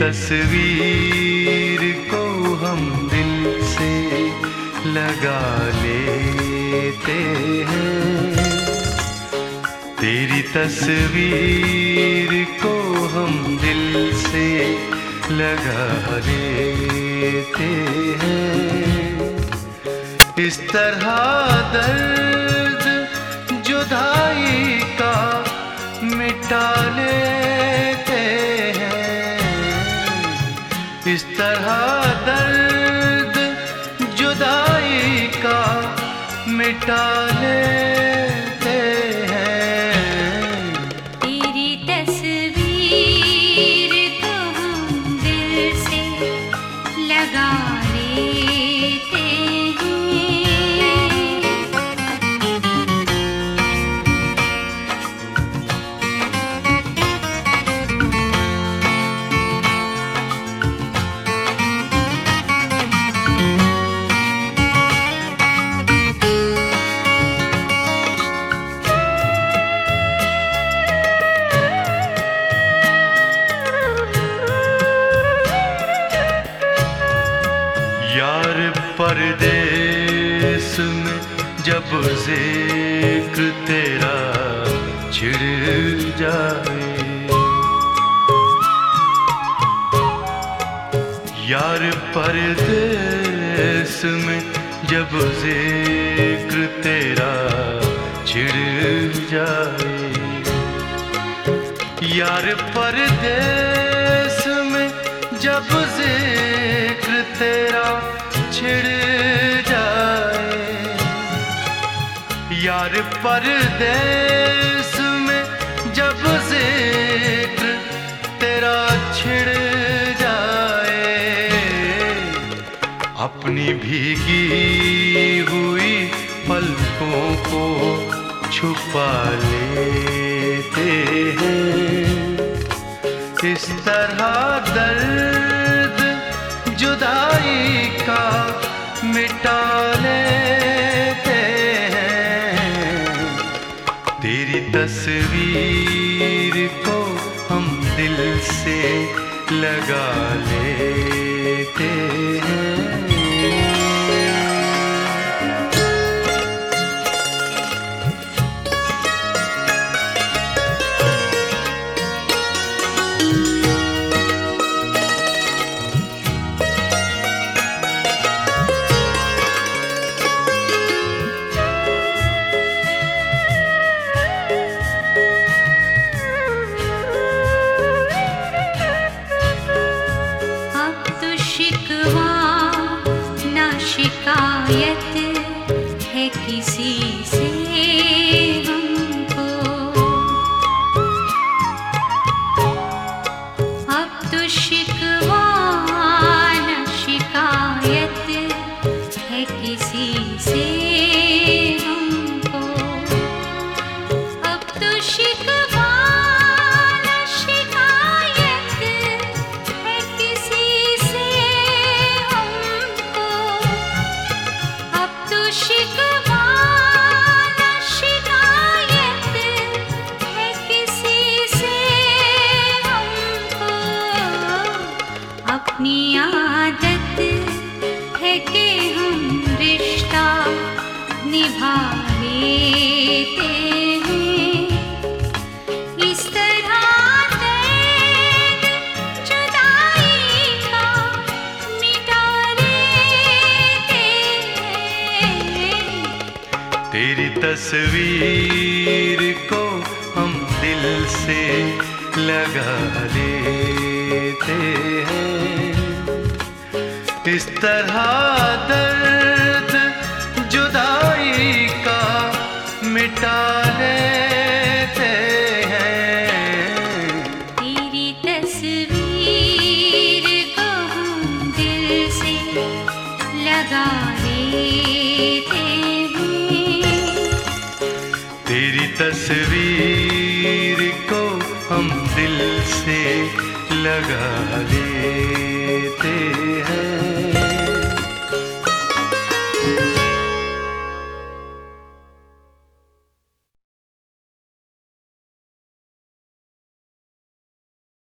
तस्वीर को हम दिल से लगा लेते हैं। तेरी तस्वीर को हम दिल से लगा लेते हैं। इस तरह दर्द जुदाई का मिटा लेते इस तरह दर्द जुदाई का मिटा लेते में जब ज़िक्र तेरा छिड़ जाए। यार परदेस में जब ज़िक्र तेरा छिड़ जाए। यार परदेस में जब ज़िक्र तेरा यार परदेस में जब ज़िक्र तेरा छिड़ जाए। अपनी भीगी हुई पलकों को छुपा लेते हैं। इस तरह दर्द जुदाई तस्वीर को हम दिल से लगा लेते हैं। शिकायत है किसी तस्वीर को हम दिल से लगा लेते हैं। इस तरह दर्द तस्वीर को हम दिल से लगा